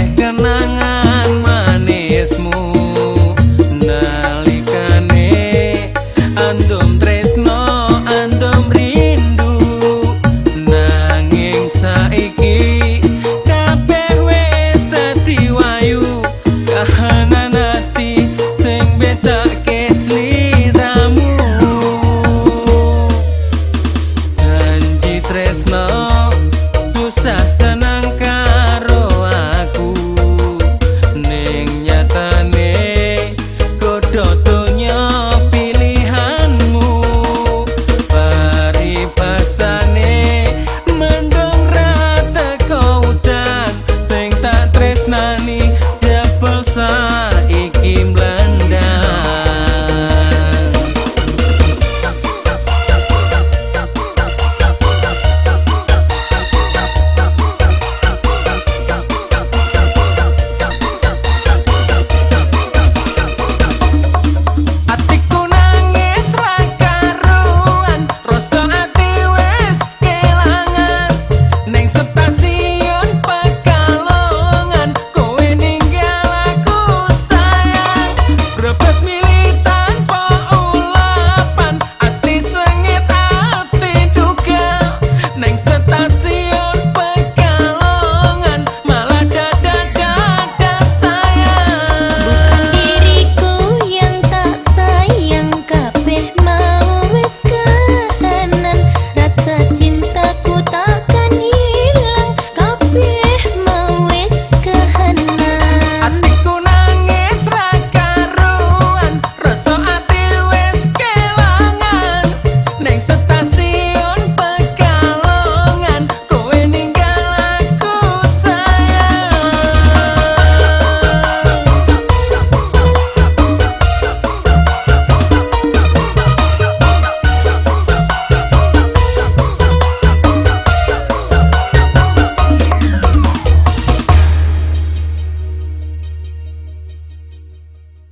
oleh kenangan believe